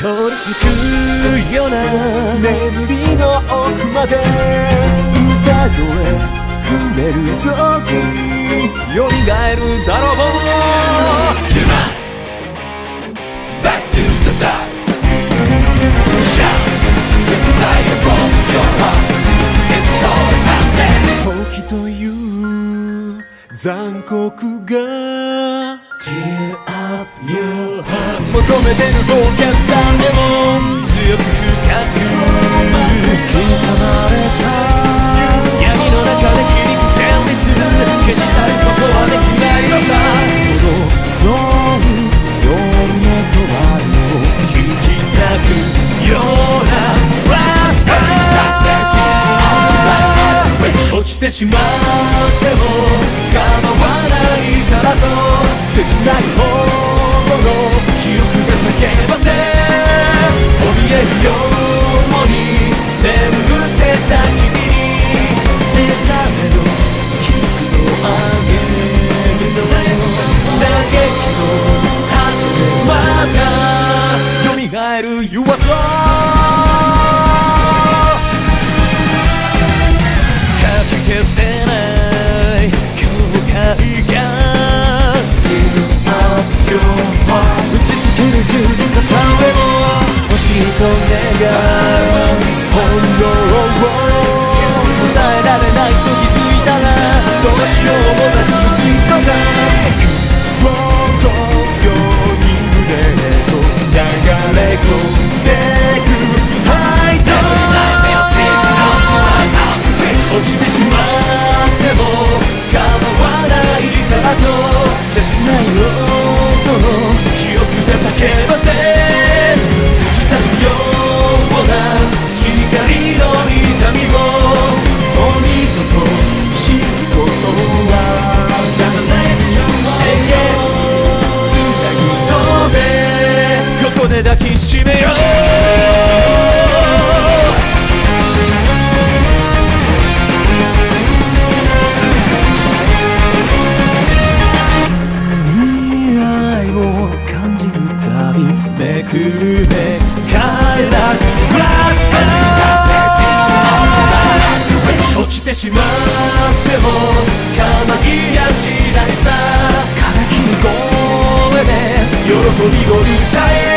凍りつくような眠りの奥まで歌声ふれる時よみがえるだろう残酷が消えめてるお客さんでも強く深く刻まれた。闇の中で響く旋律消し去ることはできないのさ。踊う夜のとわりを引き裂くようなフラッシュバック落ちてしまっても構わないからと。切ない方打ちつける十字架さえも欲しいと願う。めくる目からフラッシュバック落ちてしまっても構いやしないさからきの声で喜びを歌え